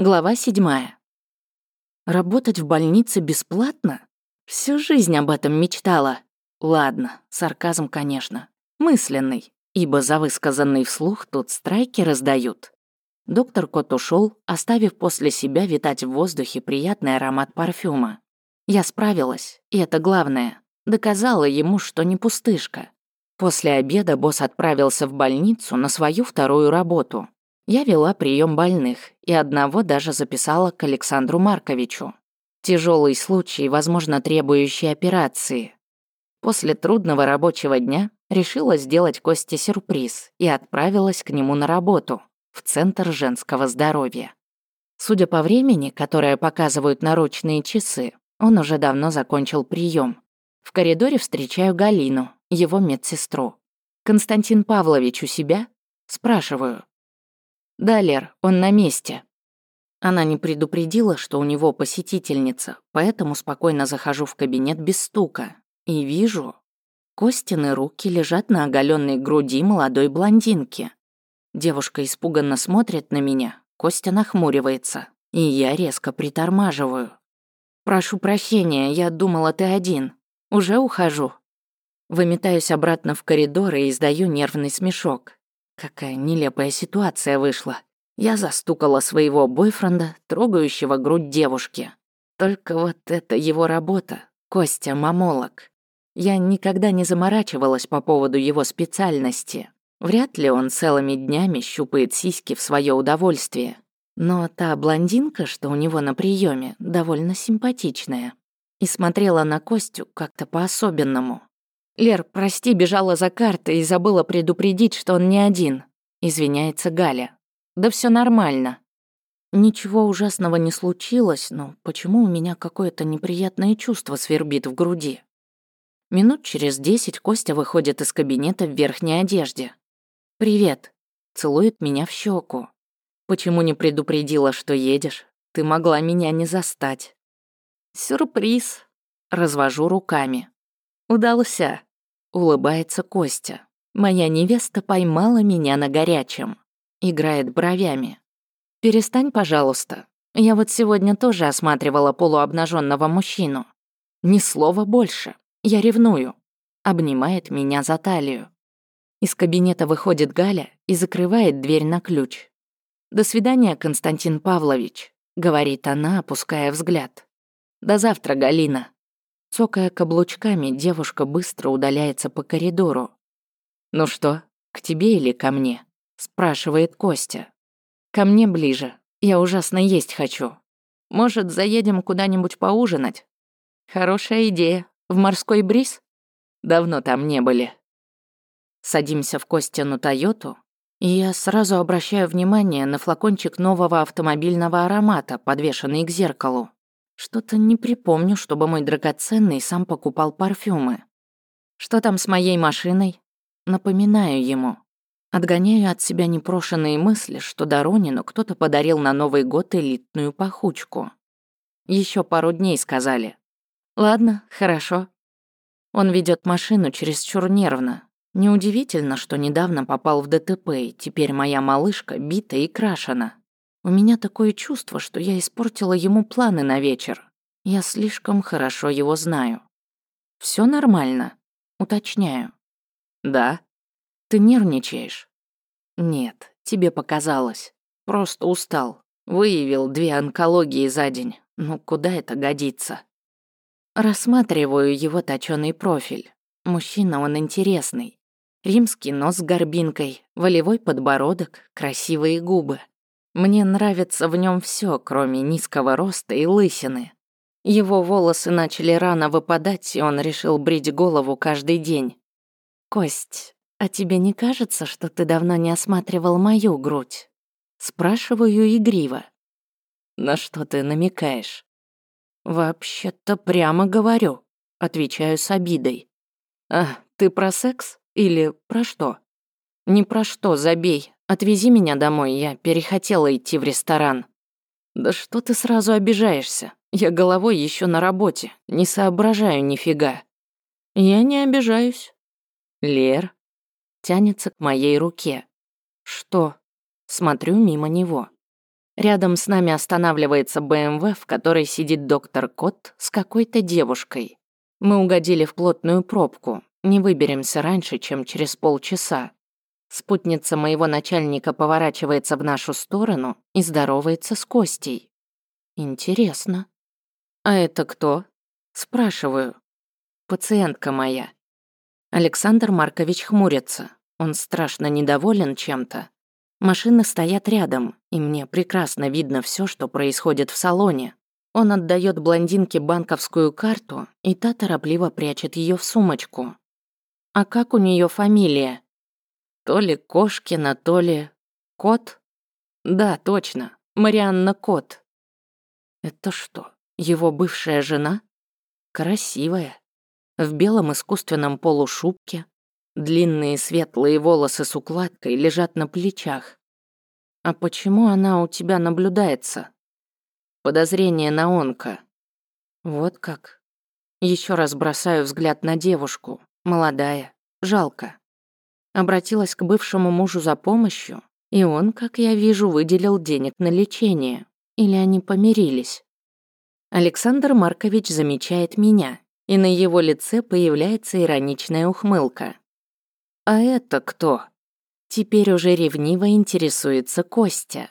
Глава седьмая. Работать в больнице бесплатно? Всю жизнь об этом мечтала. Ладно, сарказм, конечно. Мысленный, ибо за высказанный вслух тут страйки раздают. Доктор Кот ушел, оставив после себя витать в воздухе приятный аромат парфюма. Я справилась, и это главное. Доказала ему, что не пустышка. После обеда босс отправился в больницу на свою вторую работу. Я вела прием больных и одного даже записала к Александру Марковичу. Тяжелый случай, возможно, требующий операции. После трудного рабочего дня решила сделать Косте сюрприз и отправилась к нему на работу в Центр женского здоровья. Судя по времени, которое показывают наручные часы, он уже давно закончил прием. В коридоре встречаю Галину, его медсестру. «Константин Павлович у себя?» Спрашиваю. «Да, Лер, он на месте». Она не предупредила, что у него посетительница, поэтому спокойно захожу в кабинет без стука. И вижу, Костины руки лежат на оголенной груди молодой блондинки. Девушка испуганно смотрит на меня, Костя нахмуривается, и я резко притормаживаю. «Прошу прощения, я думала, ты один. Уже ухожу». Выметаюсь обратно в коридор и издаю нервный смешок. Какая нелепая ситуация вышла. Я застукала своего бойфренда, трогающего грудь девушки. Только вот это его работа. Костя мамолог. Я никогда не заморачивалась по поводу его специальности. Вряд ли он целыми днями щупает сиськи в свое удовольствие. Но та блондинка, что у него на приеме, довольно симпатичная. И смотрела на Костю как-то по-особенному. «Лер, прости, бежала за картой и забыла предупредить, что он не один», — извиняется Галя. «Да все нормально». Ничего ужасного не случилось, но почему у меня какое-то неприятное чувство свербит в груди? Минут через десять Костя выходит из кабинета в верхней одежде. «Привет», — целует меня в щеку. «Почему не предупредила, что едешь? Ты могла меня не застать». «Сюрприз», — развожу руками. «Удался». Улыбается Костя. Моя невеста поймала меня на горячем. Играет бровями. Перестань, пожалуйста. Я вот сегодня тоже осматривала полуобнаженного мужчину. Ни слова больше. Я ревную. Обнимает меня за талию. Из кабинета выходит Галя и закрывает дверь на ключ. «До свидания, Константин Павлович», — говорит она, опуская взгляд. «До завтра, Галина». Цокая каблучками, девушка быстро удаляется по коридору. «Ну что, к тебе или ко мне?» – спрашивает Костя. «Ко мне ближе. Я ужасно есть хочу. Может, заедем куда-нибудь поужинать?» «Хорошая идея. В морской бриз?» «Давно там не были». Садимся в Костину Тойоту, и я сразу обращаю внимание на флакончик нового автомобильного аромата, подвешенный к зеркалу. Что-то не припомню, чтобы мой драгоценный сам покупал парфюмы. Что там с моей машиной? Напоминаю ему. Отгоняю от себя непрошенные мысли, что Доронину кто-то подарил на Новый год элитную пахучку. Еще пару дней сказали. Ладно, хорошо. Он ведет машину чересчур нервно. Неудивительно, что недавно попал в ДТП, и теперь моя малышка бита и крашена. У меня такое чувство, что я испортила ему планы на вечер. Я слишком хорошо его знаю. Все нормально? Уточняю. Да. Ты нервничаешь? Нет, тебе показалось. Просто устал. Выявил две онкологии за день. Ну куда это годится? Рассматриваю его точёный профиль. Мужчина он интересный. Римский нос с горбинкой, волевой подбородок, красивые губы. Мне нравится в нем все, кроме низкого роста и лысины. Его волосы начали рано выпадать, и он решил брить голову каждый день. «Кость, а тебе не кажется, что ты давно не осматривал мою грудь?» Спрашиваю игриво. «На что ты намекаешь?» «Вообще-то прямо говорю», — отвечаю с обидой. «А, ты про секс или про что?» «Ни про что, забей. Отвези меня домой, я перехотела идти в ресторан». «Да что ты сразу обижаешься? Я головой еще на работе, не соображаю нифига». «Я не обижаюсь». «Лер?» Тянется к моей руке. «Что?» Смотрю мимо него. Рядом с нами останавливается БМВ, в которой сидит доктор Кот с какой-то девушкой. Мы угодили в плотную пробку, не выберемся раньше, чем через полчаса. Спутница моего начальника поворачивается в нашу сторону и здоровается с Костей. Интересно. А это кто? Спрашиваю. Пациентка моя. Александр Маркович хмурится. Он страшно недоволен чем-то. Машины стоят рядом, и мне прекрасно видно все, что происходит в салоне. Он отдает блондинке банковскую карту, и та торопливо прячет ее в сумочку. А как у нее фамилия? То ли Кошкина, то ли... Кот? Да, точно. Марианна Кот. Это что, его бывшая жена? Красивая. В белом искусственном полушубке. Длинные светлые волосы с укладкой лежат на плечах. А почему она у тебя наблюдается? Подозрение на онко. Вот как. Еще раз бросаю взгляд на девушку. Молодая. Жалко. Обратилась к бывшему мужу за помощью, и он, как я вижу, выделил денег на лечение. Или они помирились? Александр Маркович замечает меня, и на его лице появляется ироничная ухмылка. «А это кто?» Теперь уже ревниво интересуется Костя.